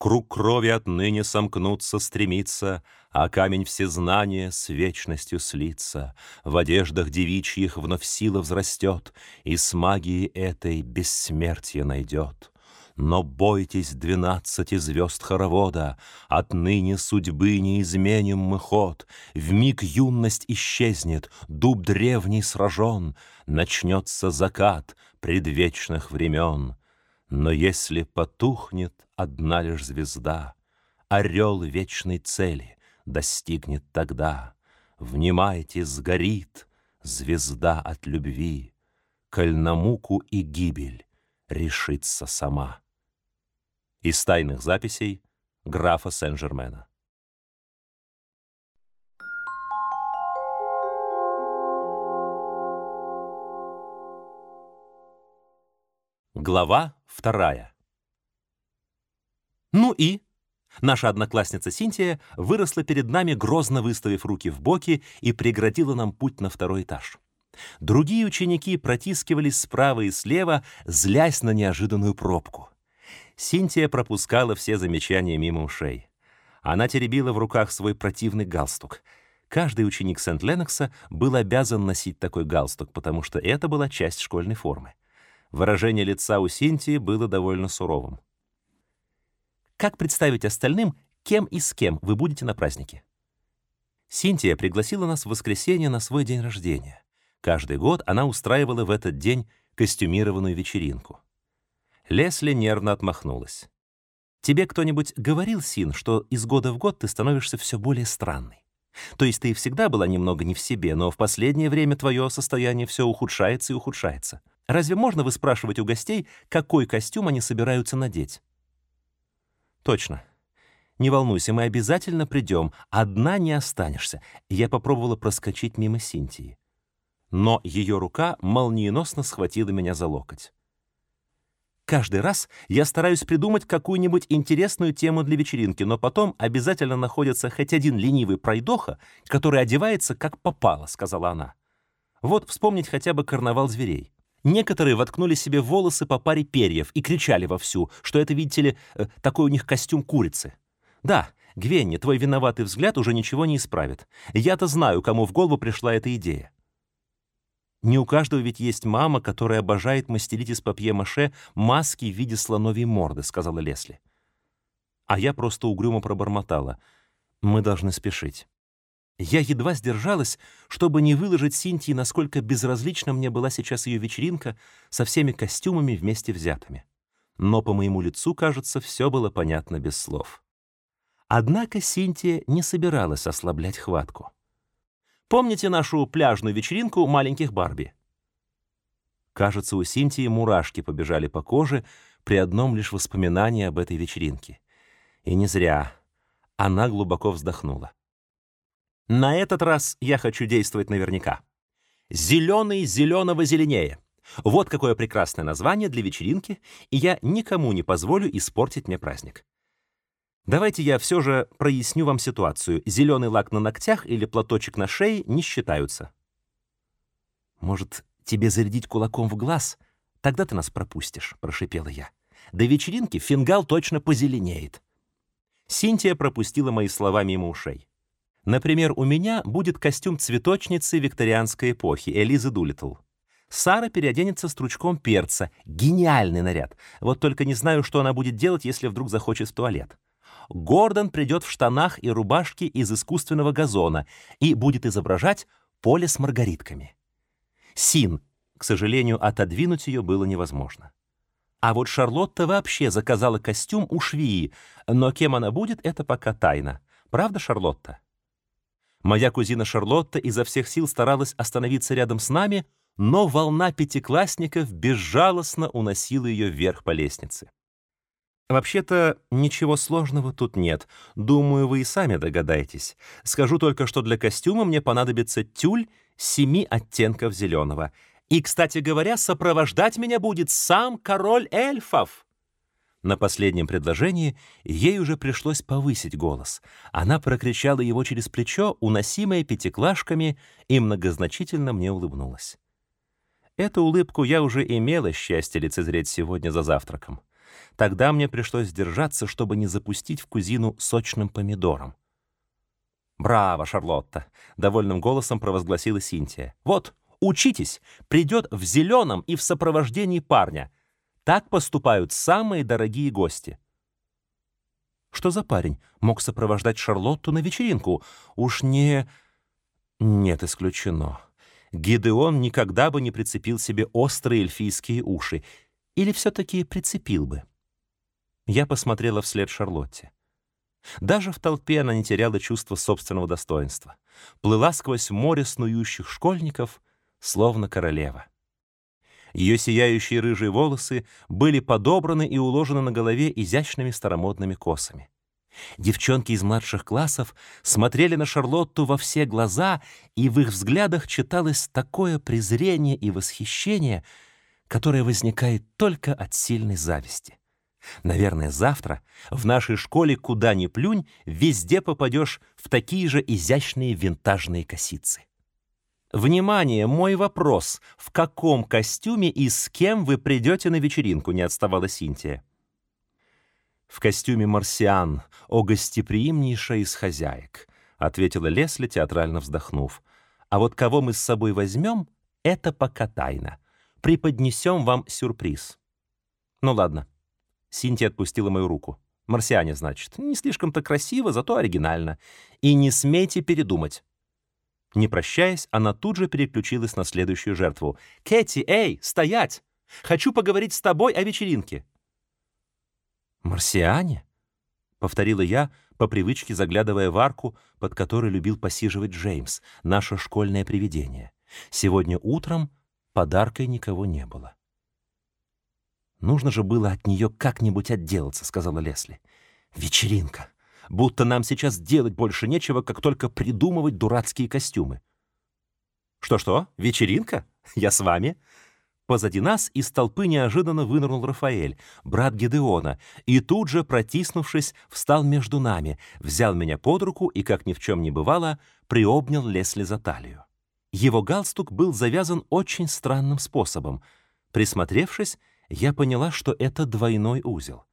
Круг крови отныне сомкнуться стремится, А камень всезнания с вечностью слиться. В одеждах девичьих вновь сила взрастет, И с магией этой бессмертие найдет. Но бойтесь двенадцати звезд хоровода, Отныне судьбы не изменим мы ход. В миг юность исчезнет, дуб древний сражен, Начнется закат предвечных времен. Но если потухнет одна лишь звезда, Орел вечной цели достигнет тогда. Внимайте, сгорит звезда от любви, Коль на муку и гибель решится сама. Из тайных записей графа Сен-Жермена. Глава вторая. Ну и? Наша одноклассница Синтия выросла перед нами, грозно выставив руки в боки и преградила нам путь на второй этаж. Другие ученики протискивались справа и слева, злясь на неожиданную пробку. Синтия пропускала все замечания мимо ушей. Она теребила в руках свой противный галстук. Каждый ученик Сент-Ленокса был обязан носить такой галстук, потому что это была часть школьной формы. Выражение лица у Синтии было довольно суровым. Как представить остальным, кем и с кем вы будете на празднике? Синтия пригласила нас в воскресенье на свой день рождения. Каждый год она устраивала в этот день костюмированную вечеринку. Лесли нервно отмахнулась. «Тебе кто-нибудь говорил, Син, что из года в год ты становишься все более странной? То есть ты всегда была немного не в себе, но в последнее время твое состояние все ухудшается и ухудшается. Разве можно выспрашивать у гостей, какой костюм они собираются надеть?» «Точно. Не волнуйся, мы обязательно придем. Одна не останешься». Я попробовала проскочить мимо Синтии. Но ее рука молниеносно схватила меня за локоть. Каждый раз я стараюсь придумать какую-нибудь интересную тему для вечеринки, но потом обязательно находится хоть один ленивый пройдоха, который одевается как попало, сказала она. Вот вспомнить хотя бы карнавал зверей. Некоторые воткнули себе волосы по паре перьев и кричали вовсю, что это, видите ли, э, такой у них костюм курицы. Да, Гвенни, твой виноватый взгляд уже ничего не исправит. Я-то знаю, кому в голову пришла эта идея. Не у каждого ведь есть мама, которая обожает мастерить из папье-маше маски в виде слоновьей морды, сказала Лесли. А я просто угрюмо пробормотала. Мы должны спешить. Я едва сдержалась, чтобы не выложить Синтии, насколько безразлична мне была сейчас ее вечеринка со всеми костюмами вместе взятыми. Но по моему лицу, кажется, все было понятно без слов. Однако Синтия не собиралась ослаблять хватку. Помните нашу пляжную вечеринку маленьких Барби? Кажется, у Синтии мурашки побежали по коже при одном лишь воспоминании об этой вечеринке. И не зря. Она глубоко вздохнула. На этот раз я хочу действовать наверняка. Зеленый зеленого зеленее. Вот какое прекрасное название для вечеринки, и я никому не позволю испортить мне праздник. Давайте я все же проясню вам ситуацию. Зеленый лак на ногтях или платочек на шее не считаются. Может, тебе зарядить кулаком в глаз? Тогда ты нас пропустишь, прошипела я. До вечеринки фингал точно позеленеет. Синтия пропустила мои слова мимо ушей. Например, у меня будет костюм цветочницы викторианской эпохи Элизы Дулитл. Сара переоденется стручком перца. Гениальный наряд. Вот только не знаю, что она будет делать, если вдруг захочет в туалет. Гордон придет в штанах и рубашке из искусственного газона и будет изображать поле с маргаритками. Син, к сожалению, отодвинуть ее было невозможно. А вот Шарлотта вообще заказала костюм у швеи, но кем она будет, это пока тайна. Правда, Шарлотта? Моя кузина Шарлотта изо всех сил старалась остановиться рядом с нами, но волна пятиклассников безжалостно уносила ее вверх по лестнице. Вообще-то ничего сложного тут нет. Думаю, вы и сами догадаетесь. Скажу только, что для костюма мне понадобится тюль семи оттенков зеленого. И, кстати говоря, сопровождать меня будет сам король эльфов. На последнем предложении ей уже пришлось повысить голос. Она прокричала его через плечо, уносимая пятиклашками, и многозначительно мне улыбнулась. Эту улыбку я уже имела счастье лицезреть сегодня за завтраком. Тогда мне пришлось сдержаться, чтобы не запустить в кузину сочным помидором. «Браво, Шарлотта!» — довольным голосом провозгласила Синтия. «Вот, учитесь, придет в зеленом и в сопровождении парня. Так поступают самые дорогие гости». Что за парень мог сопровождать Шарлотту на вечеринку? Уж не... Нет, исключено. Гидеон никогда бы не прицепил себе острые эльфийские уши. Или все-таки прицепил бы. Я посмотрела вслед Шарлотте. Даже в толпе она не теряла чувства собственного достоинства. Плыла сквозь море снующих школьников, словно королева. Ее сияющие рыжие волосы были подобраны и уложены на голове изящными старомодными косами. Девчонки из младших классов смотрели на Шарлотту во все глаза, и в их взглядах читалось такое презрение и восхищение, которое возникает только от сильной зависти. Наверное, завтра в нашей школе куда ни плюнь, везде попадешь в такие же изящные винтажные косицы. «Внимание, мой вопрос. В каком костюме и с кем вы придете на вечеринку?» — не отставала Синтия. «В костюме марсиан, о гостеприимнейшая из хозяек», — ответила Лесли, театрально вздохнув. «А вот кого мы с собой возьмем, это пока тайна. Преподнесем вам сюрприз». «Ну ладно». Синтия отпустила мою руку. «Марсиане, значит. Не слишком-то красиво, зато оригинально. И не смейте передумать. Не прощаясь, она тут же переключилась на следующую жертву. «Кэти, эй, стоять! Хочу поговорить с тобой о вечеринке!» «Марсиане?» — повторила я, по привычке заглядывая в арку, под которой любил посиживать Джеймс, наше школьное привидение. Сегодня утром подаркой никого не было. «Нужно же было от нее как-нибудь отделаться», — сказала Лесли. «Вечеринка будто нам сейчас делать больше нечего, как только придумывать дурацкие костюмы. «Что-что? Вечеринка? Я с вами?» Позади нас из толпы неожиданно вынырнул Рафаэль, брат Гедеона, и тут же, протиснувшись, встал между нами, взял меня под руку и, как ни в чем не бывало, приобнял Лесли за талию. Его галстук был завязан очень странным способом. Присмотревшись, я поняла, что это двойной узел.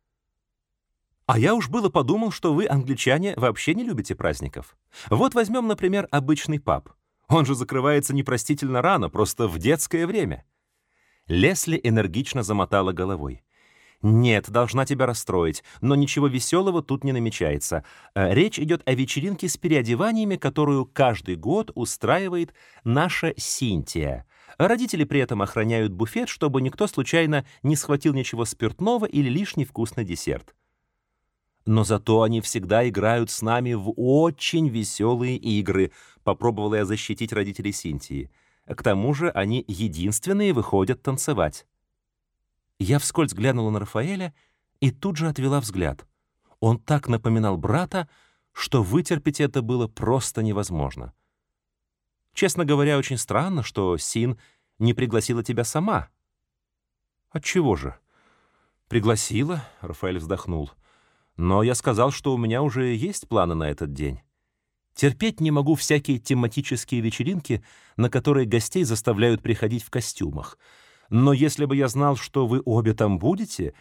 А я уж было подумал, что вы, англичане, вообще не любите праздников. Вот возьмем, например, обычный паб. Он же закрывается непростительно рано, просто в детское время. Лесли энергично замотала головой. «Нет, должна тебя расстроить, но ничего веселого тут не намечается. Э, речь идет о вечеринке с переодеваниями, которую каждый год устраивает наша Синтия. Родители при этом охраняют буфет, чтобы никто случайно не схватил ничего спиртного или лишний вкусный десерт но зато они всегда играют с нами в очень веселые игры, попробовала я защитить родителей Синтии. К тому же они единственные выходят танцевать. Я вскользь глянула на Рафаэля и тут же отвела взгляд. Он так напоминал брата, что вытерпеть это было просто невозможно. Честно говоря, очень странно, что Син не пригласила тебя сама. Отчего же? Пригласила, Рафаэль вздохнул. Но я сказал, что у меня уже есть планы на этот день. Терпеть не могу всякие тематические вечеринки, на которые гостей заставляют приходить в костюмах. Но если бы я знал, что вы обе там будете...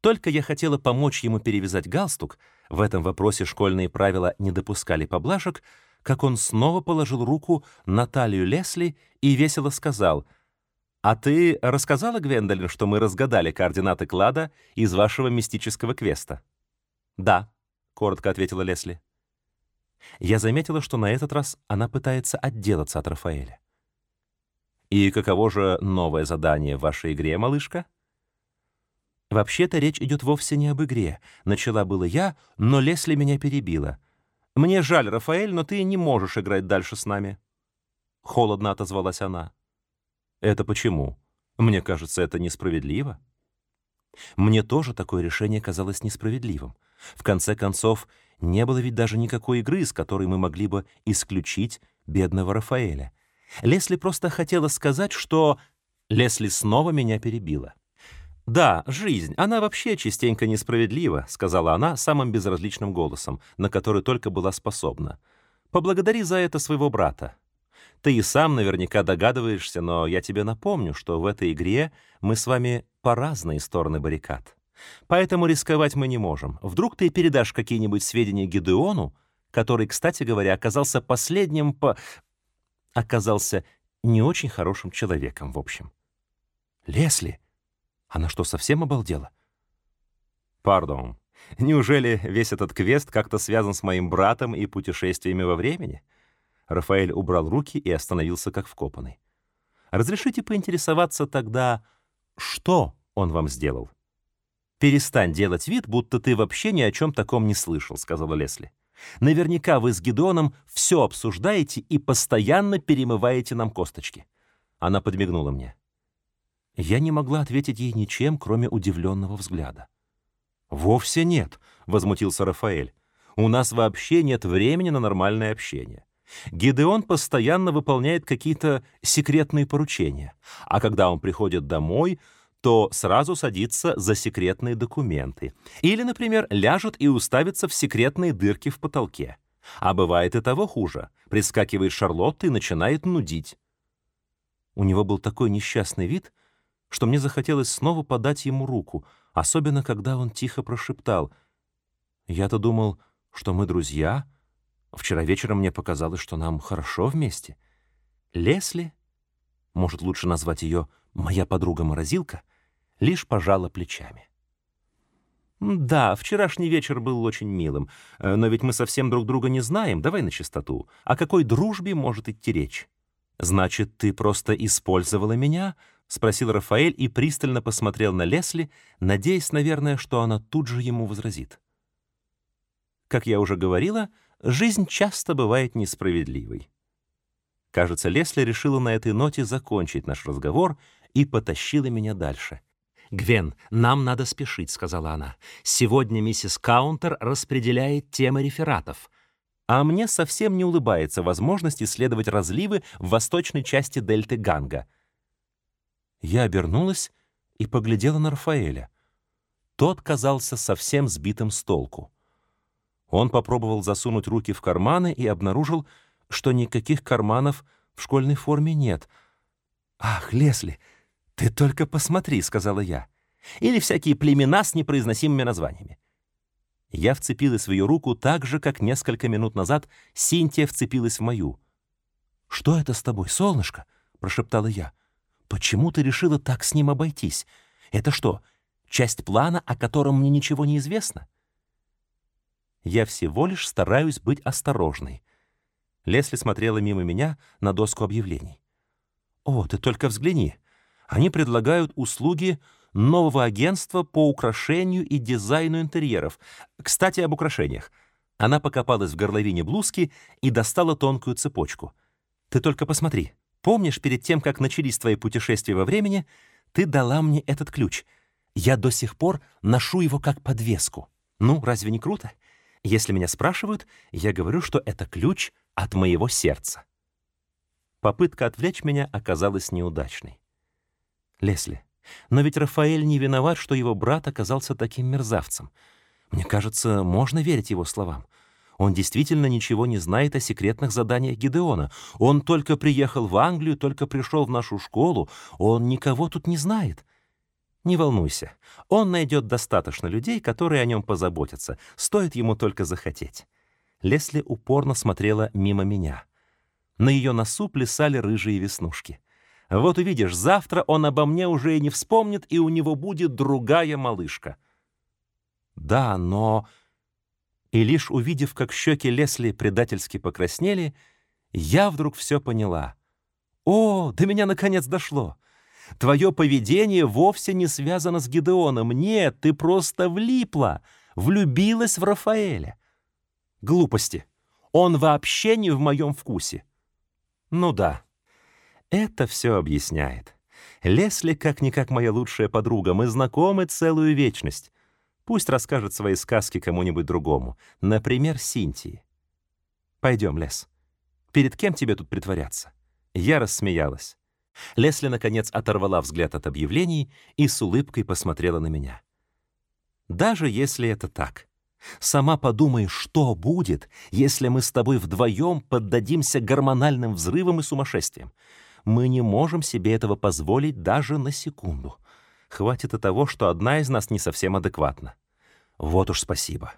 Только я хотела помочь ему перевязать галстук, в этом вопросе школьные правила не допускали поблажек, как он снова положил руку на талию Лесли и весело сказал, «А ты рассказала Гвендолин, что мы разгадали координаты клада из вашего мистического квеста?» «Да», — коротко ответила Лесли. Я заметила, что на этот раз она пытается отделаться от Рафаэля. «И каково же новое задание в вашей игре, малышка?» «Вообще-то речь идет вовсе не об игре. Начала было я, но Лесли меня перебила. Мне жаль, Рафаэль, но ты не можешь играть дальше с нами». Холодно отозвалась она. «Это почему? Мне кажется, это несправедливо». Мне тоже такое решение казалось несправедливым. В конце концов, не было ведь даже никакой игры, с которой мы могли бы исключить бедного Рафаэля. Лесли просто хотела сказать, что... Лесли снова меня перебила. «Да, жизнь, она вообще частенько несправедлива», — сказала она самым безразличным голосом, на который только была способна. «Поблагодари за это своего брата. Ты и сам наверняка догадываешься, но я тебе напомню, что в этой игре мы с вами по разные стороны баррикад. Поэтому рисковать мы не можем. Вдруг ты передашь какие-нибудь сведения Гидеону, который, кстати говоря, оказался последним по... оказался не очень хорошим человеком, в общем. Лесли? Она что, совсем обалдела? Пардон. Неужели весь этот квест как-то связан с моим братом и путешествиями во времени? Рафаэль убрал руки и остановился как вкопанный. Разрешите поинтересоваться тогда, что он вам сделал? «Перестань делать вид, будто ты вообще ни о чем таком не слышал», — сказала Лесли. «Наверняка вы с Гедеоном все обсуждаете и постоянно перемываете нам косточки». Она подмигнула мне. Я не могла ответить ей ничем, кроме удивленного взгляда. «Вовсе нет», — возмутился Рафаэль. «У нас вообще нет времени на нормальное общение. Гидеон постоянно выполняет какие-то секретные поручения, а когда он приходит домой, то сразу садится за секретные документы. Или, например, ляжет и уставится в секретные дырки в потолке. А бывает и того хуже. Прискакивает Шарлотта и начинает нудить. У него был такой несчастный вид, что мне захотелось снова подать ему руку, особенно когда он тихо прошептал. «Я-то думал, что мы друзья. Вчера вечером мне показалось, что нам хорошо вместе. Лесли, может, лучше назвать ее «моя подруга-морозилка», лишь пожала плечами. «Да, вчерашний вечер был очень милым, э, но ведь мы совсем друг друга не знаем, давай на чистоту. О какой дружбе может идти речь?» «Значит, ты просто использовала меня?» — спросил Рафаэль и пристально посмотрел на Лесли, надеясь, наверное, что она тут же ему возразит. Как я уже говорила, жизнь часто бывает несправедливой. Кажется, Лесли решила на этой ноте закончить наш разговор и потащила меня дальше. «Гвен, нам надо спешить», — сказала она. «Сегодня миссис Каунтер распределяет темы рефератов а мне совсем не улыбается возможность исследовать разливы в восточной части дельты Ганга. Я обернулась и поглядела на Рафаэля. Тот казался совсем сбитым с толку. Он попробовал засунуть руки в карманы и обнаружил, что никаких карманов в школьной форме нет. «Ах, Лесли, ты только посмотри», — сказала я. «Или всякие племена с непроизносимыми названиями. Я вцепилась в ее руку так же, как несколько минут назад Синтия вцепилась в мою. «Что это с тобой, солнышко?» — прошептала я. «Почему ты решила так с ним обойтись? Это что, часть плана, о котором мне ничего не известно?» Я всего лишь стараюсь быть осторожной. Лесли смотрела мимо меня на доску объявлений. «О, ты только взгляни. Они предлагают услуги нового агентства по украшению и дизайну интерьеров. Кстати, об украшениях. Она покопалась в горловине блузки и достала тонкую цепочку. Ты только посмотри. Помнишь, перед тем, как начались твои путешествия во времени, ты дала мне этот ключ. Я до сих пор ношу его как подвеску. Ну, разве не круто? Если меня спрашивают, я говорю, что это ключ от моего сердца. Попытка отвлечь меня оказалась неудачной. Лесли, но ведь Рафаэль не виноват, что его брат оказался таким мерзавцем. Мне кажется, можно верить его словам. Он действительно ничего не знает о секретных заданиях Гидеона. Он только приехал в Англию, только пришел в нашу школу. Он никого тут не знает. Не волнуйся, он найдет достаточно людей, которые о нем позаботятся. Стоит ему только захотеть. Лесли упорно смотрела мимо меня. На ее носу плясали рыжие веснушки. Вот увидишь, завтра он обо мне уже и не вспомнит, и у него будет другая малышка. Да, но... И лишь увидев, как щеки Лесли предательски покраснели, я вдруг все поняла. О, до меня наконец дошло. Твое поведение вовсе не связано с Гидеоном. Нет, ты просто влипла, влюбилась в Рафаэля. Глупости. Он вообще не в моем вкусе. Ну да. Это все объясняет. Лесли как-никак моя лучшая подруга, мы знакомы целую вечность. Пусть расскажет свои сказки кому-нибудь другому, например, Синтии. Пойдем, Лес. Перед кем тебе тут притворяться? Я рассмеялась. Лесли, наконец, оторвала взгляд от объявлений и с улыбкой посмотрела на меня. Даже если это так, сама подумай, что будет, если мы с тобой вдвоем поддадимся гормональным взрывам и сумасшествиям мы не можем себе этого позволить даже на секунду. Хватит и того, что одна из нас не совсем адекватна. Вот уж спасибо.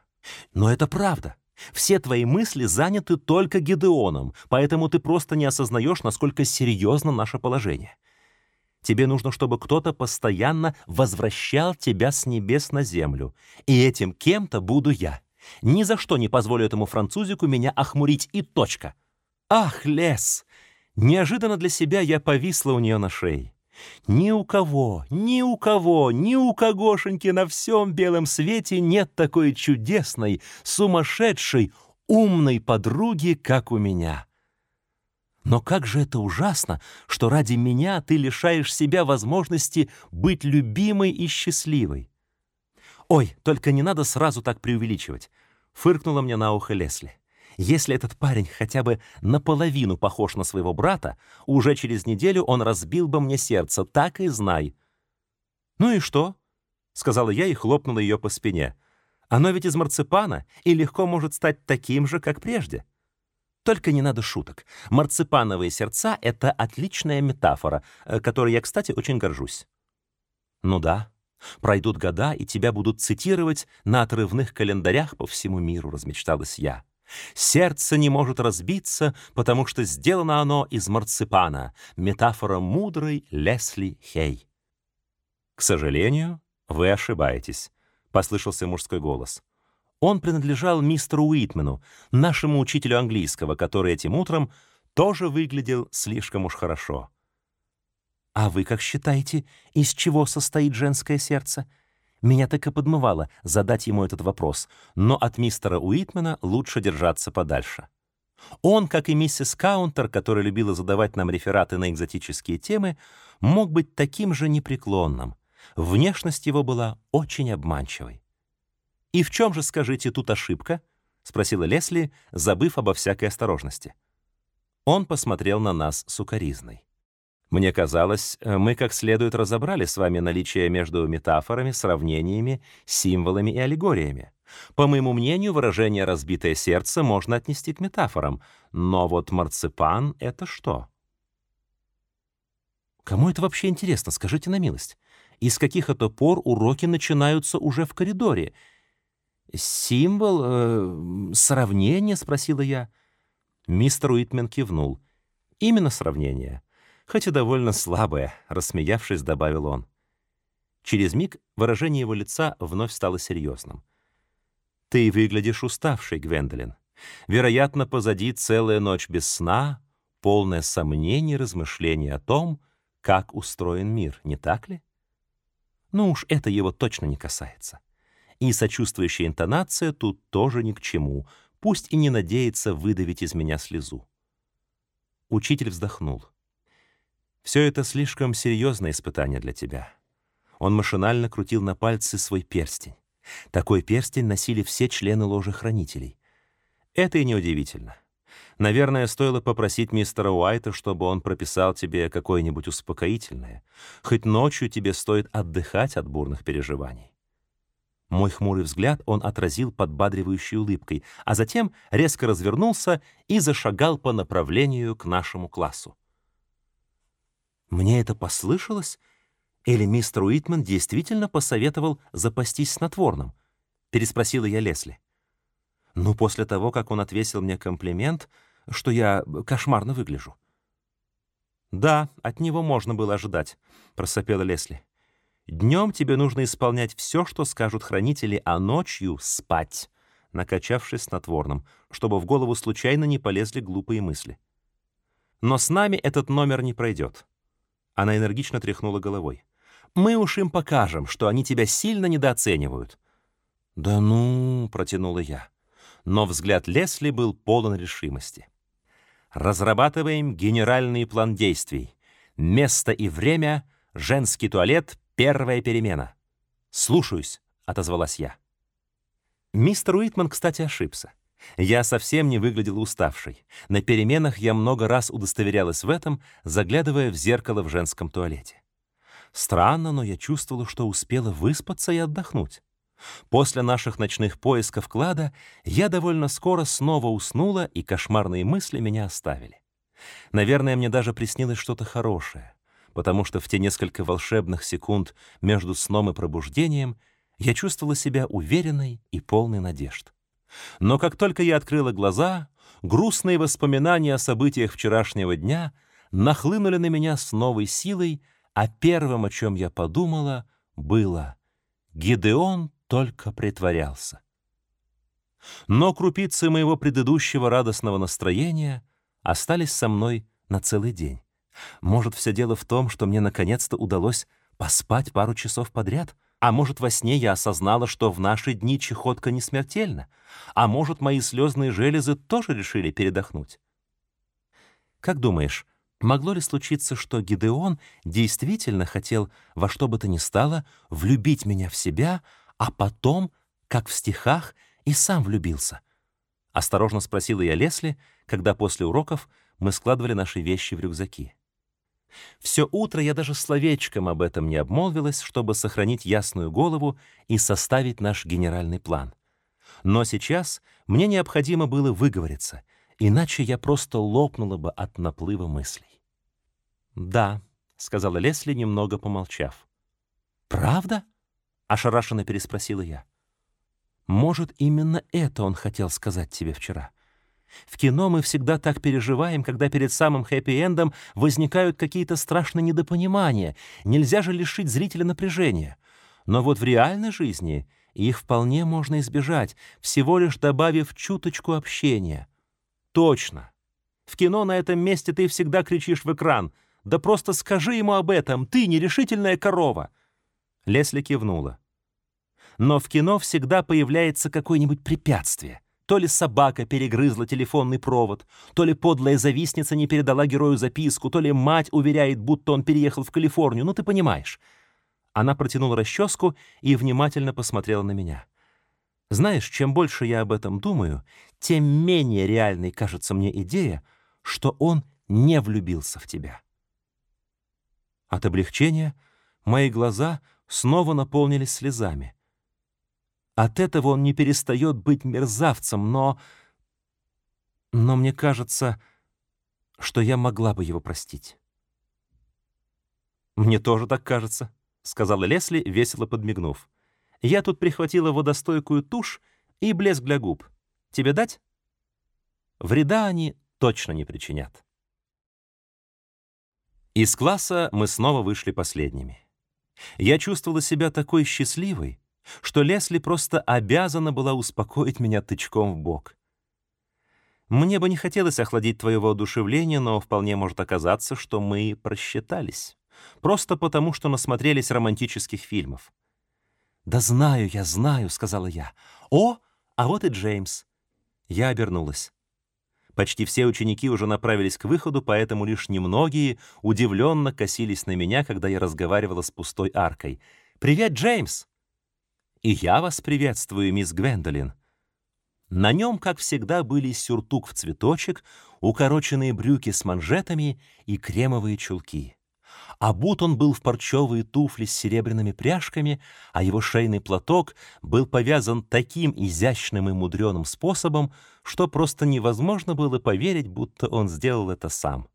Но это правда. Все твои мысли заняты только Гедеоном, поэтому ты просто не осознаешь, насколько серьезно наше положение. Тебе нужно, чтобы кто-то постоянно возвращал тебя с небес на землю. И этим кем-то буду я. Ни за что не позволю этому французику меня охмурить и точка. Ах, лес! Неожиданно для себя я повисла у нее на шее. Ни у кого, ни у кого, ни у когошеньки на всем белом свете нет такой чудесной, сумасшедшей, умной подруги, как у меня. Но как же это ужасно, что ради меня ты лишаешь себя возможности быть любимой и счастливой. Ой, только не надо сразу так преувеличивать, фыркнула мне на ухо Лесли. Если этот парень хотя бы наполовину похож на своего брата, уже через неделю он разбил бы мне сердце, так и знай. «Ну и что?» — сказала я и хлопнула ее по спине. «Оно ведь из марципана и легко может стать таким же, как прежде». Только не надо шуток. Марципановые сердца — это отличная метафора, э, которой я, кстати, очень горжусь. Ну да, пройдут года, и тебя будут цитировать на отрывных календарях по всему миру, размечталась я. Сердце не может разбиться, потому что сделано оно из марципана, метафора мудрой Лесли Хей. «К сожалению, вы ошибаетесь», — послышался мужской голос. Он принадлежал мистеру Уитмену, нашему учителю английского, который этим утром тоже выглядел слишком уж хорошо. «А вы как считаете, из чего состоит женское сердце?» Меня так и подмывало задать ему этот вопрос, но от мистера Уитмена лучше держаться подальше. Он, как и миссис Каунтер, которая любила задавать нам рефераты на экзотические темы, мог быть таким же непреклонным. Внешность его была очень обманчивой. «И в чем же, скажите, тут ошибка?» — спросила Лесли, забыв обо всякой осторожности. Он посмотрел на нас сукоризной. Мне казалось, э, мы как следует разобрали с вами наличие между метафорами, сравнениями, символами и аллегориями. По моему мнению, выражение «разбитое сердце» можно отнести к метафорам, но вот марципан — это что? Кому это вообще интересно, скажите на милость? Из каких это пор уроки начинаются уже в коридоре? «Символ? Э, сравнение?» — спросила я. Мистер Уитмен кивнул. «Именно сравнение хоть и довольно слабое», — рассмеявшись, добавил он. Через миг выражение его лица вновь стало серьезным. «Ты выглядишь уставшей, Гвендолин. Вероятно, позади целая ночь без сна, полное сомнений и размышлений о том, как устроен мир, не так ли? Ну уж это его точно не касается. И сочувствующая интонация тут тоже ни к чему, пусть и не надеется выдавить из меня слезу. Учитель вздохнул. Все это слишком серьезное испытание для тебя. Он машинально крутил на пальце свой перстень. Такой перстень носили все члены ложи хранителей. Это и неудивительно. Наверное, стоило попросить мистера Уайта, чтобы он прописал тебе какое-нибудь успокоительное. Хоть ночью тебе стоит отдыхать от бурных переживаний. Мой хмурый взгляд он отразил подбадривающей улыбкой, а затем резко развернулся и зашагал по направлению к нашему классу. Мне это послышалось? Или мистер Уитман действительно посоветовал запастись снотворным? Переспросила я Лесли. Ну, после того, как он отвесил мне комплимент, что я кошмарно выгляжу. «Да, от него можно было ожидать», — просопела Лесли. «Днем тебе нужно исполнять все, что скажут хранители, а ночью — спать», накачавшись снотворным, чтобы в голову случайно не полезли глупые мысли. «Но с нами этот номер не пройдет. Она энергично тряхнула головой. «Мы уж им покажем, что они тебя сильно недооценивают». «Да ну», — протянула я. Но взгляд Лесли был полон решимости. «Разрабатываем генеральный план действий. Место и время, женский туалет, первая перемена». «Слушаюсь», — отозвалась я. Мистер Уитман, кстати, ошибся. Я совсем не выглядела уставшей. На переменах я много раз удостоверялась в этом, заглядывая в зеркало в женском туалете. Странно, но я чувствовала, что успела выспаться и отдохнуть. После наших ночных поисков клада я довольно скоро снова уснула, и кошмарные мысли меня оставили. Наверное, мне даже приснилось что-то хорошее. потому что в те несколько волшебных секунд между сном и пробуждением я чувствовала себя уверенной и полной надежд. Но как только я открыла глаза, грустные воспоминания о событиях вчерашнего дня нахлынули на меня с новой силой, а первым, о чем я подумала, было «Гидеон только притворялся». Но крупицы моего предыдущего радостного настроения остались со мной на целый день. Может, все дело в том, что мне наконец-то удалось поспать пару часов подряд? А может, во сне я осознала, что в наши дни чехотка не смертельна? А может, мои слезные железы тоже решили передохнуть? Как думаешь, могло ли случиться, что Гидеон действительно хотел во что бы то ни стало влюбить меня в себя, а потом, как в стихах, и сам влюбился? Осторожно спросила я Лесли, когда после уроков мы складывали наши вещи в рюкзаки. Все утро я даже словечком об этом не обмолвилась, чтобы сохранить ясную голову и составить наш генеральный план. Но сейчас мне необходимо было выговориться, иначе я просто лопнула бы от наплыва мыслей. «Да», — сказала Лесли, немного помолчав. «Правда?» — ошарашенно переспросила я. «Может, именно это он хотел сказать тебе вчера?» В кино мы всегда так переживаем, когда перед самым хэппи-эндом возникают какие-то страшные недопонимания. Нельзя же лишить зрителя напряжения. Но вот в реальной жизни их вполне можно избежать, всего лишь добавив чуточку общения. Точно. В кино на этом месте ты всегда кричишь в экран. Да просто скажи ему об этом, ты нерешительная корова. Лесли кивнула. Но в кино всегда появляется какое-нибудь препятствие. То ли собака перегрызла телефонный провод, то ли подлая завистница не передала герою записку, то ли мать уверяет, будто он переехал в Калифорнию. Ну, ты понимаешь. Она протянула расческу и внимательно посмотрела на меня. Знаешь, чем больше я об этом думаю, тем менее реальной кажется мне идея, что он не влюбился в тебя. От облегчения мои глаза снова наполнились слезами. От этого он не перестает быть мерзавцем, но... Но мне кажется, что я могла бы его простить. «Мне тоже так кажется», — сказала Лесли, весело подмигнув. «Я тут прихватила водостойкую тушь и блеск для губ. Тебе дать?» Вреда они точно не причинят. Из класса мы снова вышли последними. Я чувствовала себя такой счастливой, что Лесли просто обязана была успокоить меня тычком в бок. Мне бы не хотелось охладить твое воодушевление, но вполне может оказаться, что мы просчитались. Просто потому, что насмотрелись романтических фильмов. «Да знаю я, знаю», — сказала я. «О, а вот и Джеймс». Я обернулась. Почти все ученики уже направились к выходу, поэтому лишь немногие удивленно косились на меня, когда я разговаривала с пустой аркой. «Привет, Джеймс!» «И я вас приветствую, мисс Гвендолин». На нем, как всегда, были сюртук в цветочек, укороченные брюки с манжетами и кремовые чулки. Обут он был в парчевые туфли с серебряными пряжками, а его шейный платок был повязан таким изящным и мудреным способом, что просто невозможно было поверить, будто он сделал это сам.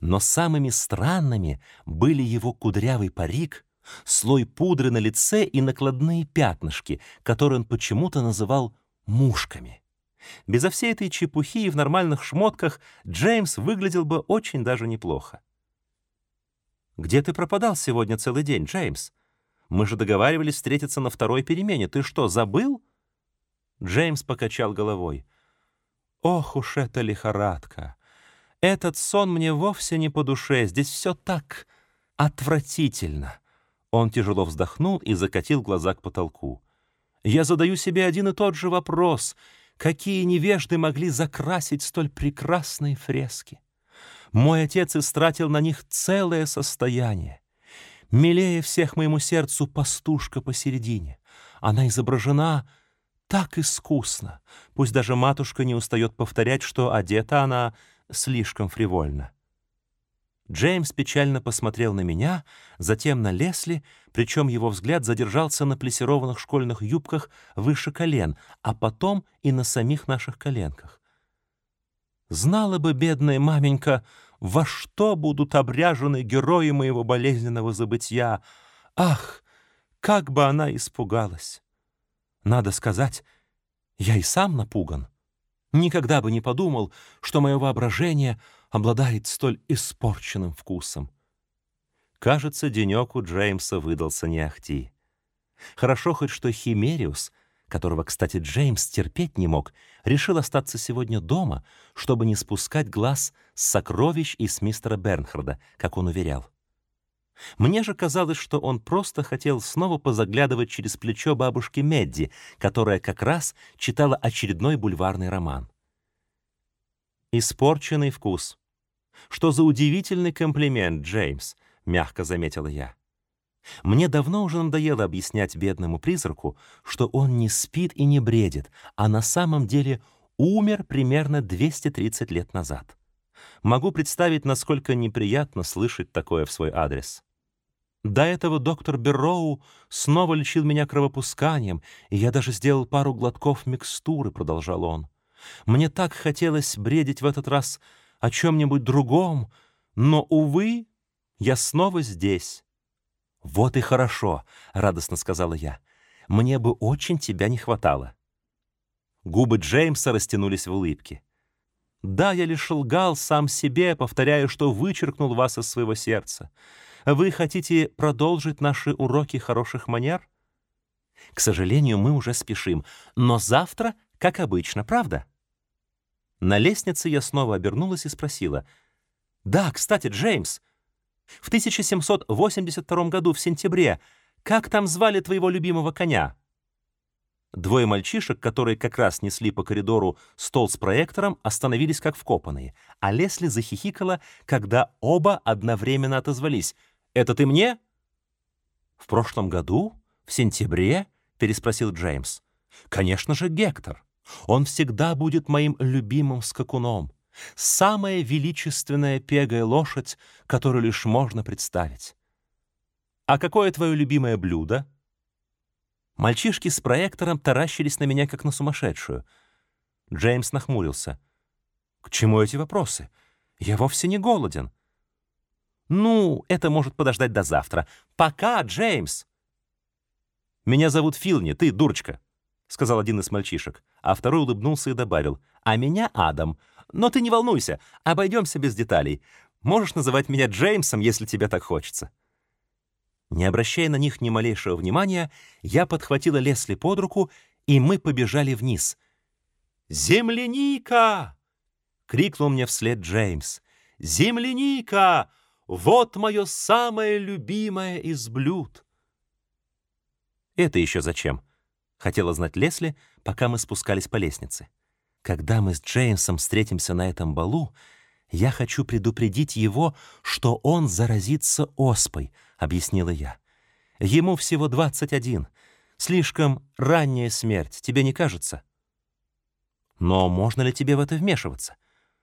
Но самыми странными были его кудрявый парик — слой пудры на лице и накладные пятнышки, которые он почему-то называл мушками. Безо всей этой чепухи и в нормальных шмотках Джеймс выглядел бы очень даже неплохо. «Где ты пропадал сегодня целый день, Джеймс? Мы же договаривались встретиться на второй перемене. Ты что, забыл?» Джеймс покачал головой. «Ох уж эта лихорадка! Этот сон мне вовсе не по душе. Здесь все так отвратительно. Он тяжело вздохнул и закатил глаза к потолку. «Я задаю себе один и тот же вопрос. Какие невежды могли закрасить столь прекрасные фрески? Мой отец истратил на них целое состояние. Милее всех моему сердцу пастушка посередине. Она изображена так искусно. Пусть даже матушка не устает повторять, что одета она слишком фривольно. Джеймс печально посмотрел на меня, затем на Лесли, причем его взгляд задержался на плесированных школьных юбках выше колен, а потом и на самих наших коленках. Знала бы бедная маменька, во что будут обряжены герои моего болезненного забытия. Ах, как бы она испугалась! Надо сказать, я и сам напуган. Никогда бы не подумал, что мое воображение обладает столь испорченным вкусом. Кажется, денек у Джеймса выдался не ахти. Хорошо хоть что Химериус, которого, кстати, Джеймс терпеть не мог, решил остаться сегодня дома, чтобы не спускать глаз с сокровищ и с мистера Бернхарда, как он уверял. Мне же казалось, что он просто хотел снова позаглядывать через плечо бабушки Медди, которая как раз читала очередной бульварный роман. «Испорченный вкус. Что за удивительный комплимент, Джеймс», — мягко заметила я. Мне давно уже надоело объяснять бедному призраку, что он не спит и не бредит, а на самом деле умер примерно 230 лет назад. Могу представить, насколько неприятно слышать такое в свой адрес. До этого доктор Берроу снова лечил меня кровопусканием, и я даже сделал пару глотков микстуры, продолжал он. Мне так хотелось бредить в этот раз о чем-нибудь другом, но, увы, я снова здесь. «Вот и хорошо», — радостно сказала я. «Мне бы очень тебя не хватало». Губы Джеймса растянулись в улыбке. «Да, я лишь лгал сам себе, повторяя, что вычеркнул вас из своего сердца. Вы хотите продолжить наши уроки хороших манер? К сожалению, мы уже спешим, но завтра, как обычно, правда? На лестнице я снова обернулась и спросила. «Да, кстати, Джеймс, в 1782 году в сентябре как там звали твоего любимого коня?» Двое мальчишек, которые как раз несли по коридору стол с проектором, остановились как вкопанные, а Лесли захихикала, когда оба одновременно отозвались — это ты мне?» «В прошлом году? В сентябре?» — переспросил Джеймс. «Конечно же, Гектор. Он всегда будет моим любимым скакуном. Самая величественная пегая лошадь, которую лишь можно представить. А какое твое любимое блюдо?» Мальчишки с проектором таращились на меня, как на сумасшедшую. Джеймс нахмурился. «К чему эти вопросы? Я вовсе не голоден». «Ну, это может подождать до завтра. Пока, Джеймс!» «Меня зовут Филни, ты дурочка», — сказал один из мальчишек, а второй улыбнулся и добавил, «А меня Адам. Но ты не волнуйся, обойдемся без деталей. Можешь называть меня Джеймсом, если тебе так хочется». Не обращая на них ни малейшего внимания, я подхватила Лесли под руку, и мы побежали вниз. «Земляника!» — крикнул мне вслед Джеймс. «Земляника! Вот мое самое любимое из блюд. Это еще зачем? Хотела знать Лесли, пока мы спускались по лестнице. Когда мы с Джеймсом встретимся на этом балу, я хочу предупредить его, что он заразится оспой, объяснила я. Ему всего 21. Слишком ранняя смерть, тебе не кажется? Но можно ли тебе в это вмешиваться?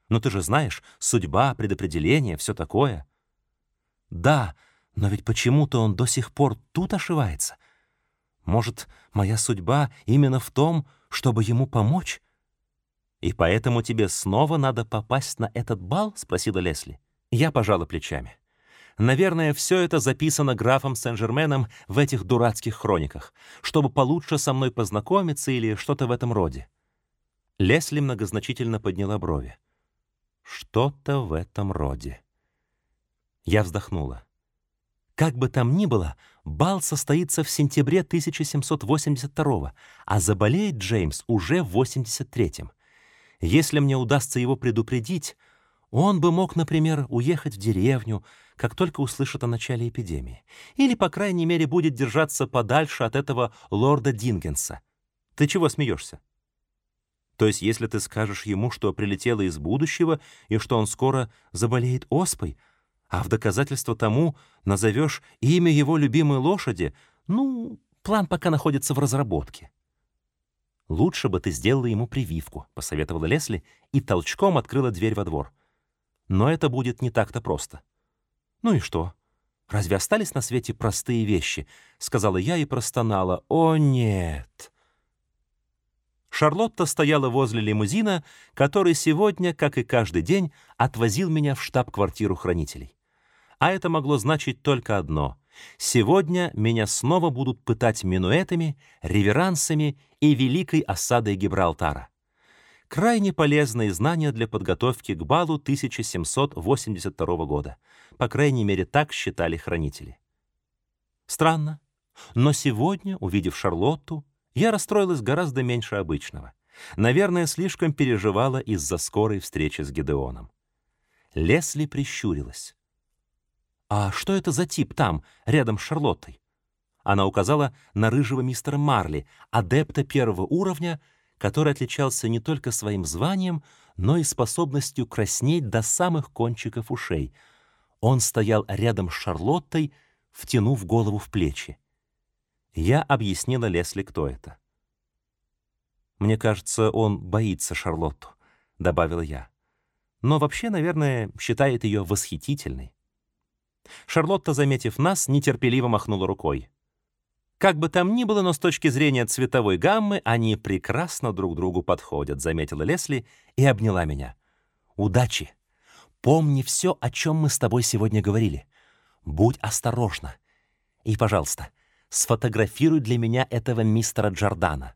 Ну ты же знаешь, судьба, предопределение, все такое. Да, но ведь почему-то он до сих пор тут ошивается. Может, моя судьба именно в том, чтобы ему помочь? И поэтому тебе снова надо попасть на этот бал? спросила Лесли. Я пожала плечами. Наверное, все это записано графом Сен-Жерменом в этих дурацких хрониках, чтобы получше со мной познакомиться или что-то в этом роде. Лесли многозначительно подняла брови. Что-то в этом роде. Я вздохнула. Как бы там ни было, бал состоится в сентябре 1782 а заболеет Джеймс уже в 83-м. Если мне удастся его предупредить, он бы мог, например, уехать в деревню, как только услышит о начале эпидемии. Или, по крайней мере, будет держаться подальше от этого лорда Дингенса. Ты чего смеешься? То есть, если ты скажешь ему, что прилетела из будущего и что он скоро заболеет оспой, а в доказательство тому назовешь имя его любимой лошади, ну, план пока находится в разработке. «Лучше бы ты сделала ему прививку», — посоветовала Лесли и толчком открыла дверь во двор. «Но это будет не так-то просто». «Ну и что? Разве остались на свете простые вещи?» — сказала я и простонала. «О, нет!» Шарлотта стояла возле лимузина, который сегодня, как и каждый день, отвозил меня в штаб-квартиру хранителей. А это могло значить только одно. Сегодня меня снова будут пытать минуэтами, реверансами и великой осадой Гибралтара. Крайне полезные знания для подготовки к балу 1782 года. По крайней мере, так считали хранители. Странно, но сегодня, увидев Шарлотту, я расстроилась гораздо меньше обычного. Наверное, слишком переживала из-за скорой встречи с Гедеоном. Лесли прищурилась. «А что это за тип там, рядом с Шарлоттой?» Она указала на рыжего мистера Марли, адепта первого уровня, который отличался не только своим званием, но и способностью краснеть до самых кончиков ушей. Он стоял рядом с Шарлоттой, втянув голову в плечи. Я объяснила Лесли, кто это. «Мне кажется, он боится Шарлотту», — добавила я. «Но вообще, наверное, считает ее восхитительной». Шарлотта, заметив нас, нетерпеливо махнула рукой. «Как бы там ни было, но с точки зрения цветовой гаммы они прекрасно друг другу подходят», — заметила Лесли и обняла меня. «Удачи! Помни все, о чем мы с тобой сегодня говорили. Будь осторожна. И, пожалуйста, сфотографируй для меня этого мистера Джордана».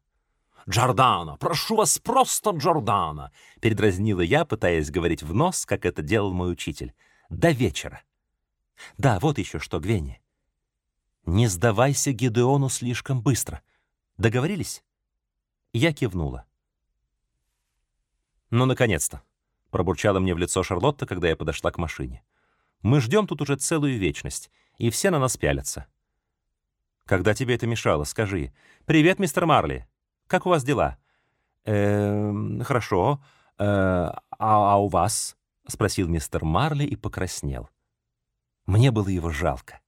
«Джордана! Прошу вас, просто Джордана!» — передразнила я, пытаясь говорить в нос, как это делал мой учитель. «До вечера!» «Да, вот еще что, Гвенни. Не сдавайся Гидеону слишком быстро. Договорились?» Я кивнула. «Ну, наконец-то!» — пробурчала мне в лицо Шарлотта, когда я подошла к машине. Мы ждем тут уже целую вечность, и все на нас пялятся. Когда тебе это мешало, скажи. «Привет, мистер Марли. Как у вас дела?» «Эм, хорошо. Э, а, а у вас?» — спросил мистер Марли и покраснел. Мне было его жалко.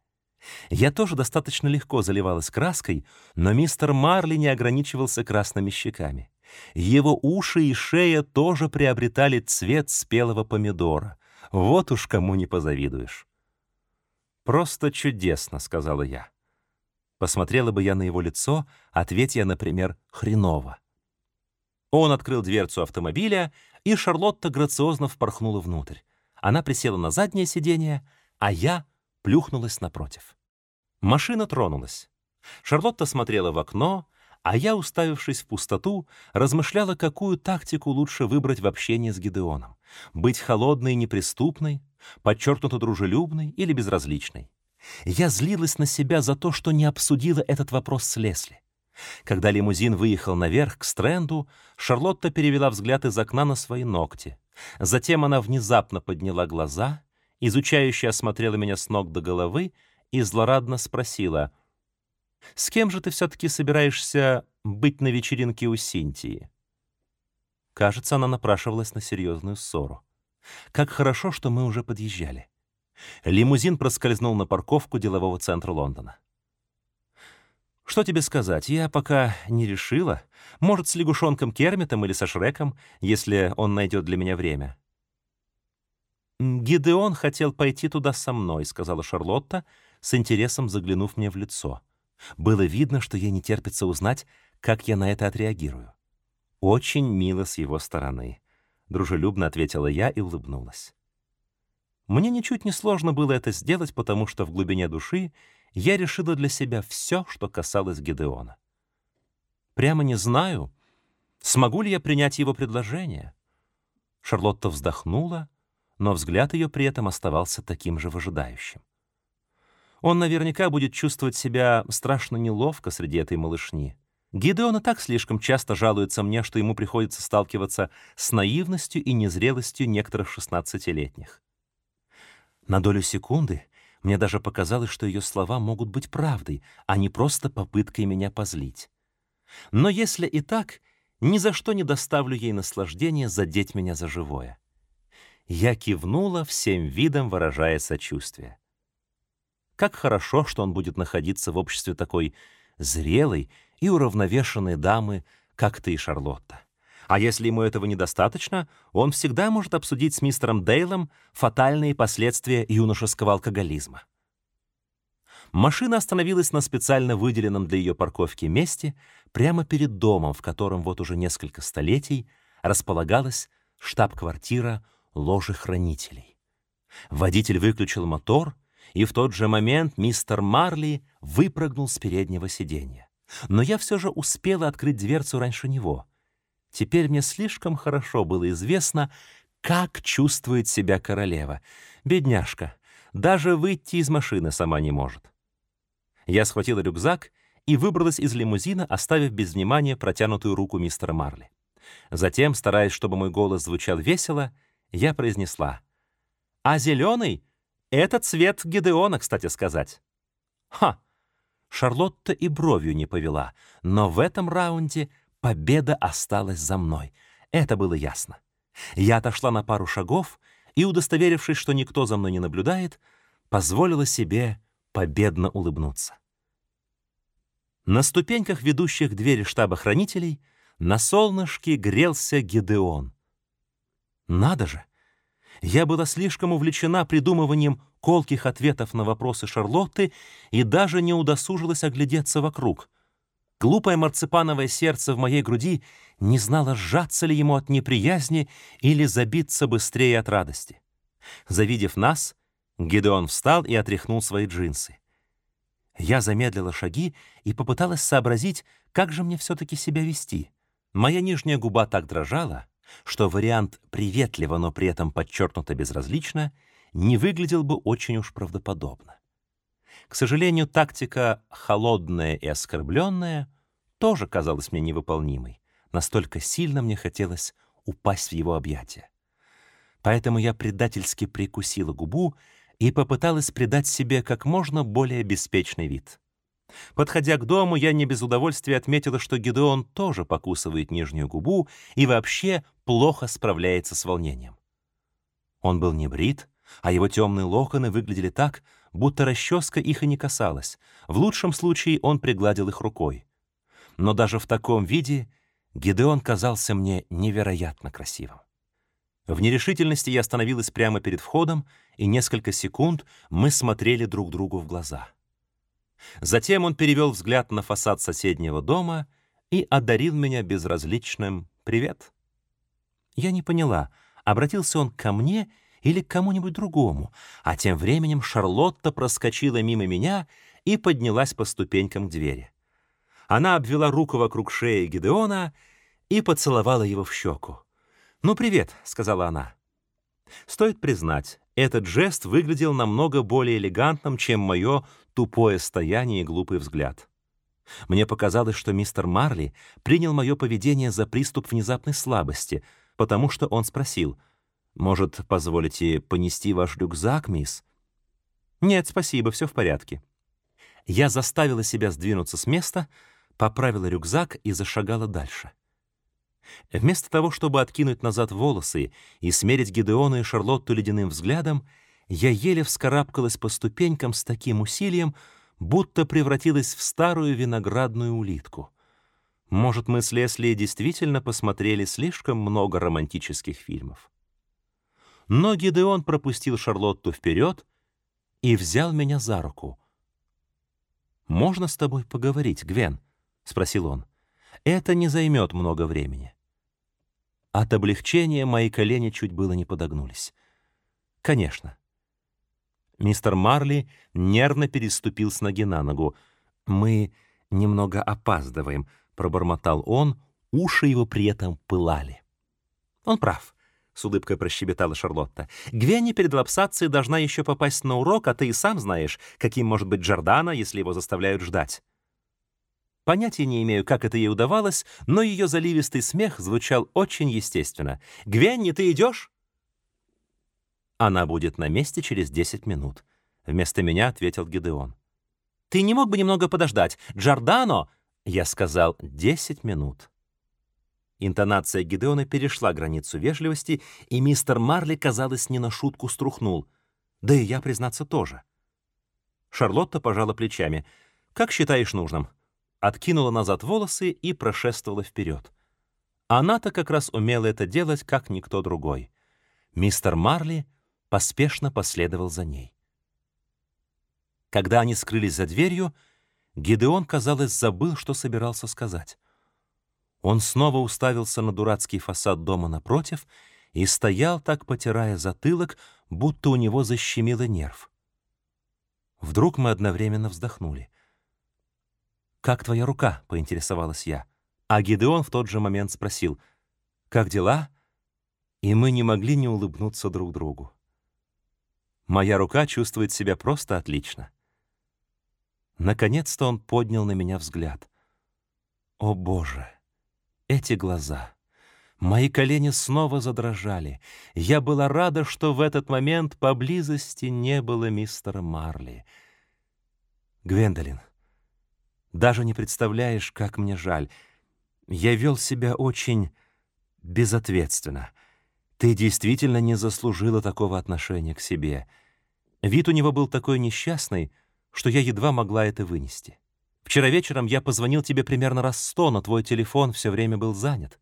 Я тоже достаточно легко заливалась краской, но мистер Марли не ограничивался красными щеками. Его уши и шея тоже приобретали цвет спелого помидора. Вот уж кому не позавидуешь. «Просто чудесно», — сказала я. Посмотрела бы я на его лицо, ответь я, например, «хреново». Он открыл дверцу автомобиля, и Шарлотта грациозно впорхнула внутрь. Она присела на заднее сиденье, а я плюхнулась напротив. Машина тронулась. Шарлотта смотрела в окно, а я, уставившись в пустоту, размышляла, какую тактику лучше выбрать в общении с Гидеоном. Быть холодной и неприступной, подчеркнуто дружелюбной или безразличной. Я злилась на себя за то, что не обсудила этот вопрос с Лесли. Когда лимузин выехал наверх к Стрэнду, Шарлотта перевела взгляд из окна на свои ногти. Затем она внезапно подняла глаза, изучающе осмотрела меня с ног до головы и злорадно спросила — с кем же ты все-таки собираешься быть на вечеринке у Синтии?» Кажется, она напрашивалась на серьезную ссору. Как хорошо, что мы уже подъезжали. Лимузин проскользнул на парковку делового центра Лондона. «Что тебе сказать? Я пока не решила. Может, с лягушонком Кермитом или со Шреком, если он найдет для меня время». «Гидеон хотел пойти туда со мной», — сказала Шарлотта, с интересом заглянув мне в лицо. Было видно, что ей не терпится узнать, как я на это отреагирую. «Очень мило с его стороны», — дружелюбно ответила я и улыбнулась. Мне ничуть не сложно было это сделать, потому что в глубине души я решила для себя все, что касалось Гедеона. Прямо не знаю, смогу ли я принять его предложение. Шарлотта вздохнула, но взгляд ее при этом оставался таким же выжидающим. Он наверняка будет чувствовать себя страшно неловко среди этой малышни. Гидеон и так слишком часто жалуется мне, что ему приходится сталкиваться с наивностью и незрелостью некоторых шестнадцатилетних. На долю секунды мне даже показалось, что ее слова могут быть правдой, а не просто попыткой меня позлить. Но если и так, ни за что не доставлю ей наслаждения задеть меня за живое. Я кивнула всем видом, выражая сочувствие. Как хорошо, что он будет находиться в обществе такой зрелой и уравновешенной дамы, как ты, Шарлотта. А если ему этого недостаточно, он всегда может обсудить с мистером Дейлом фатальные последствия юношеского алкоголизма. Машина остановилась на специально выделенном для ее парковки месте прямо перед домом, в котором вот уже несколько столетий располагалась штаб-квартира ложи хранителей. Водитель выключил мотор, и в тот же момент мистер Марли выпрыгнул с переднего сиденья. Но я все же успела открыть дверцу раньше него. Теперь мне слишком хорошо было известно, как чувствует себя королева. Бедняжка, даже выйти из машины сама не может. Я схватила рюкзак и выбралась из лимузина, оставив без внимания протянутую руку мистера Марли. Затем, стараясь, чтобы мой голос звучал весело, я произнесла. «А зеленый — это цвет Гедеона, кстати сказать». «Ха!» Шарлотта и бровью не повела, но в этом раунде победа осталась за мной. Это было ясно. Я отошла на пару шагов и, удостоверившись, что никто за мной не наблюдает, позволила себе победно улыбнуться. На ступеньках, ведущих двери штаба хранителей, на солнышке грелся Гедеон. Надо же! Я была слишком увлечена придумыванием колких ответов на вопросы Шарлотты и даже не удосужилась оглядеться вокруг. Глупое марципановое сердце в моей груди не знало, сжаться ли ему от неприязни или забиться быстрее от радости. Завидев нас, Гидеон встал и отряхнул свои джинсы. Я замедлила шаги и попыталась сообразить, как же мне все-таки себя вести. Моя нижняя губа так дрожала, что вариант приветливо, но при этом подчеркнуто безразлично не выглядел бы очень уж правдоподобно. К сожалению, тактика «холодная и оскорбленная» тоже казалась мне невыполнимой. Настолько сильно мне хотелось упасть в его объятия. Поэтому я предательски прикусила губу и попыталась придать себе как можно более беспечный вид. Подходя к дому, я не без удовольствия отметила, что Гедеон тоже покусывает нижнюю губу и вообще плохо справляется с волнением. Он был не брит, а его темные локоны выглядели так, будто расческа их и не касалась. В лучшем случае он пригладил их рукой. Но даже в таком виде Гедеон казался мне невероятно красивым. В нерешительности я остановилась прямо перед входом, и несколько секунд мы смотрели друг другу в глаза. Затем он перевел взгляд на фасад соседнего дома и одарил меня безразличным «привет». Я не поняла, обратился он ко мне или к кому-нибудь другому, а тем временем Шарлотта проскочила мимо меня и поднялась по ступенькам к двери. Она обвела руку вокруг шеи Гидеона и поцеловала его в щеку. «Ну, привет», — сказала она. Стоит признать, этот жест выглядел намного более элегантным, чем мое тупое стояние и глупый взгляд. Мне показалось, что мистер Марли принял мое поведение за приступ внезапной слабости, потому что он спросил, «Может, позволите понести ваш рюкзак, мисс?» «Нет, спасибо, все в порядке». Я заставила себя сдвинуться с места, поправила рюкзак и зашагала дальше. Вместо того, чтобы откинуть назад волосы и смерить Гедеона и Шарлотту ледяным взглядом, я еле вскарабкалась по ступенькам с таким усилием, будто превратилась в старую виноградную улитку. Может, мы с Лесли действительно посмотрели слишком много романтических фильмов. Но Гедеон пропустил Шарлотту вперед и взял меня за руку. «Можно с тобой поговорить, Гвен?» — спросил он. Это не займет много времени. От облегчения мои колени чуть было не подогнулись. Конечно. Мистер Марли нервно переступил с ноги на ногу. «Мы немного опаздываем», — пробормотал он, уши его при этом пылали. «Он прав», — с улыбкой прощебетала Шарлотта. «Гвенни перед лапсацией должна еще попасть на урок, а ты и сам знаешь, каким может быть Джордана, если его заставляют ждать». Понятия не имею, как это ей удавалось, но ее заливистый смех звучал очень естественно. «Гвенни, ты идешь?» «Она будет на месте через 10 минут», — вместо меня ответил Гидеон. «Ты не мог бы немного подождать? Джордано!» Я сказал «10 минут». Интонация Гидеона перешла границу вежливости, и мистер Марли, казалось, не на шутку струхнул. Да и я, признаться, тоже. Шарлотта пожала плечами. «Как считаешь нужным?» откинула назад волосы и прошествовала вперед. Она-то как раз умела это делать, как никто другой. Мистер Марли поспешно последовал за ней. Когда они скрылись за дверью, Гидеон, казалось, забыл, что собирался сказать. Он снова уставился на дурацкий фасад дома напротив и стоял так, потирая затылок, будто у него защемило нерв. Вдруг мы одновременно вздохнули. «Как твоя рука?» — поинтересовалась я. А Гидеон в тот же момент спросил, «Как дела?» И мы не могли не улыбнуться друг другу. Моя рука чувствует себя просто отлично. Наконец-то он поднял на меня взгляд. О, Боже! Эти глаза! Мои колени снова задрожали. Я была рада, что в этот момент поблизости не было мистера Марли. Гвендолин, даже не представляешь, как мне жаль. Я вел себя очень безответственно. Ты действительно не заслужила такого отношения к себе. Вид у него был такой несчастный, что я едва могла это вынести. Вчера вечером я позвонил тебе примерно раз сто, но твой телефон все время был занят.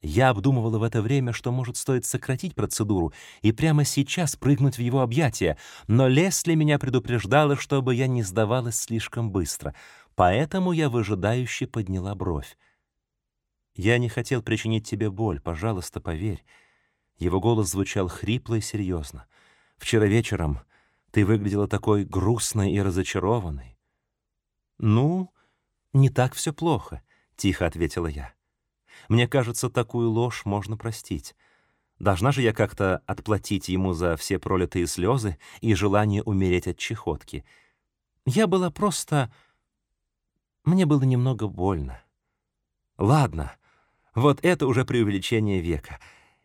Я обдумывала в это время, что может стоит сократить процедуру и прямо сейчас прыгнуть в его объятия, но Лесли меня предупреждала, чтобы я не сдавалась слишком быстро, поэтому я выжидающе подняла бровь. «Я не хотел причинить тебе боль, пожалуйста, поверь». Его голос звучал хрипло и серьезно. «Вчера вечером ты выглядела такой грустной и разочарованной». «Ну, не так все плохо», — тихо ответила я. «Мне кажется, такую ложь можно простить. Должна же я как-то отплатить ему за все пролитые слезы и желание умереть от чехотки. Я была просто... Мне было немного больно. Ладно, вот это уже преувеличение века.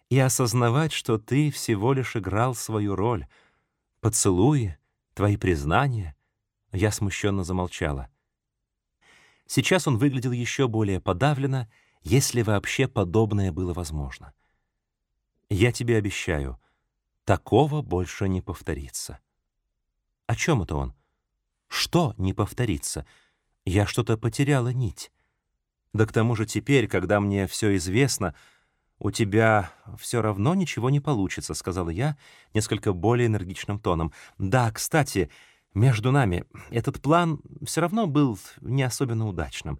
И осознавать, что ты всего лишь играл свою роль. Поцелуи, твои признания. Я смущенно замолчала. Сейчас он выглядел еще более подавленно, если вообще подобное было возможно. «Я тебе обещаю, такого больше не повторится». «О чем это он?» «Что не повторится? Я что-то потеряла нить». «Да к тому же теперь, когда мне все известно, у тебя все равно ничего не получится», — сказала я несколько более энергичным тоном. «Да, кстати, между нами этот план все равно был не особенно удачным.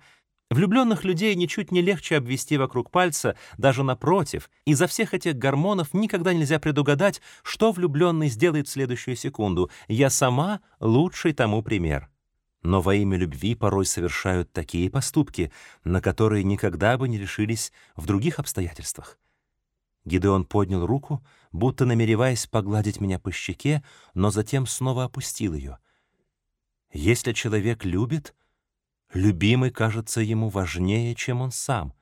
Влюбленных людей ничуть не легче обвести вокруг пальца, даже напротив. Из-за всех этих гормонов никогда нельзя предугадать, что влюбленный сделает в следующую секунду. Я сама лучший тому пример. Но во имя любви порой совершают такие поступки, на которые никогда бы не решились в других обстоятельствах. Гидеон поднял руку, будто намереваясь погладить меня по щеке, но затем снова опустил ее. Если человек любит, любимый кажется ему важнее, чем он сам.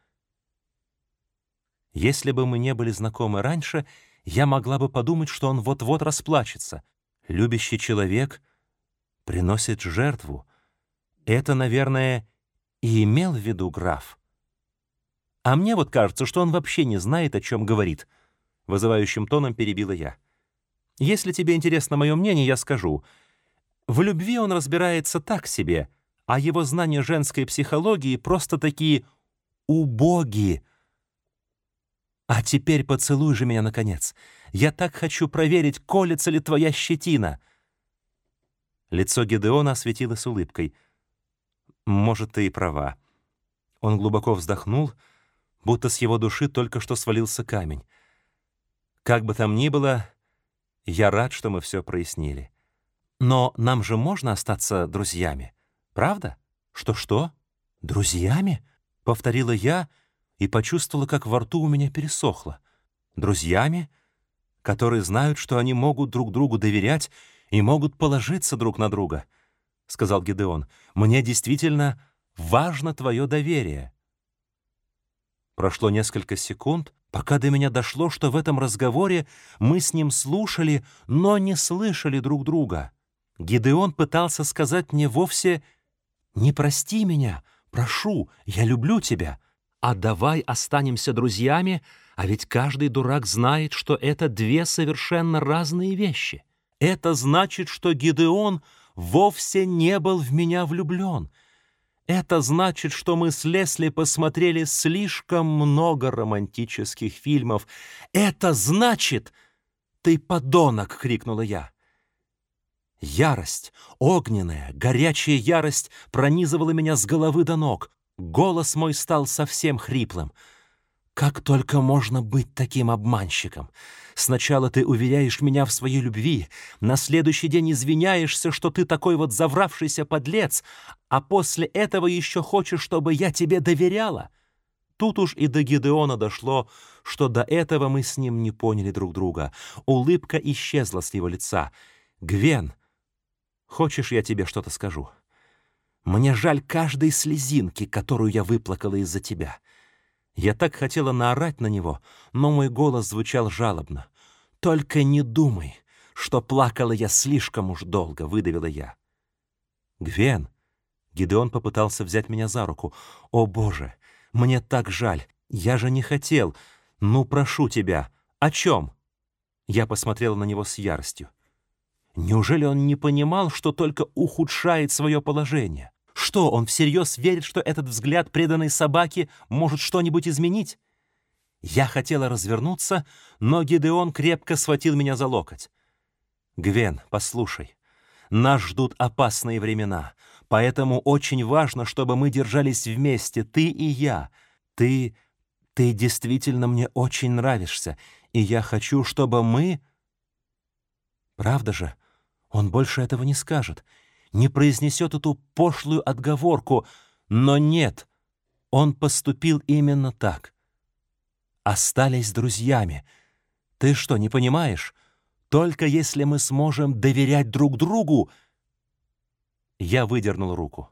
Если бы мы не были знакомы раньше, я могла бы подумать, что он вот-вот расплачется. Любящий человек приносит жертву. Это, наверное, и имел в виду граф. А мне вот кажется, что он вообще не знает, о чем говорит. Вызывающим тоном перебила я. Если тебе интересно мое мнение, я скажу. В любви он разбирается так себе, а его знания женской психологии просто такие убогие. А теперь поцелуй же меня, наконец. Я так хочу проверить, колется ли твоя щетина. Лицо Гедеона осветилось улыбкой. Может, ты и права. Он глубоко вздохнул, будто с его души только что свалился камень. Как бы там ни было, я рад, что мы все прояснили. Но нам же можно остаться друзьями, правда? Что-что? Друзьями? Повторила я и почувствовала, как во рту у меня пересохло. Друзьями, которые знают, что они могут друг другу доверять и могут положиться друг на друга, — сказал Гидеон. Мне действительно важно твое доверие. Прошло несколько секунд, пока до меня дошло, что в этом разговоре мы с ним слушали, но не слышали друг друга. Гидеон пытался сказать мне вовсе «Не прости меня, прошу, я люблю тебя, а давай останемся друзьями, а ведь каждый дурак знает, что это две совершенно разные вещи. Это значит, что Гидеон вовсе не был в меня влюблен». Это значит, что мы с Лесли посмотрели слишком много романтических фильмов. Это значит... «Ты подонок!» — крикнула я. Ярость, огненная, горячая ярость пронизывала меня с головы до ног. Голос мой стал совсем хриплым. «Как только можно быть таким обманщиком? Сначала ты уверяешь меня в своей любви, на следующий день извиняешься, что ты такой вот завравшийся подлец, а после этого еще хочешь, чтобы я тебе доверяла?» Тут уж и до Гидеона дошло, что до этого мы с ним не поняли друг друга. Улыбка исчезла с его лица. «Гвен, хочешь, я тебе что-то скажу? Мне жаль каждой слезинки, которую я выплакала из-за тебя. Я так хотела наорать на него, но мой голос звучал жалобно. «Только не думай, что плакала я слишком уж долго», — выдавила я. «Гвен!» — Гидеон попытался взять меня за руку. «О, Боже! Мне так жаль! Я же не хотел! Ну, прошу тебя! О чем?» Я посмотрела на него с яростью. Неужели он не понимал, что только ухудшает свое положение? Что, он всерьез верит, что этот взгляд преданной собаки может что-нибудь изменить? Я хотела развернуться, но Гидеон крепко схватил меня за локоть. «Гвен, послушай, нас ждут опасные времена, поэтому очень важно, чтобы мы держались вместе, ты и я. Ты... ты действительно мне очень нравишься, и я хочу, чтобы мы...» «Правда же? Он больше этого не скажет, не произнесет эту пошлую отговорку, но нет, он поступил именно так. Остались друзьями. Ты что, не понимаешь? Только если мы сможем доверять друг другу... Я выдернул руку.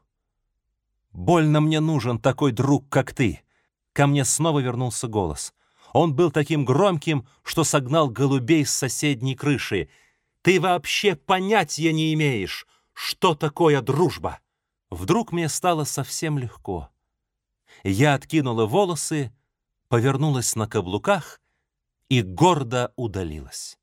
«Больно мне нужен такой друг, как ты!» Ко мне снова вернулся голос. Он был таким громким, что согнал голубей с соседней крыши. «Ты вообще понятия не имеешь! Что такое дружба. Вдруг мне стало совсем легко. Я откинула волосы, повернулась на каблуках и гордо удалилась.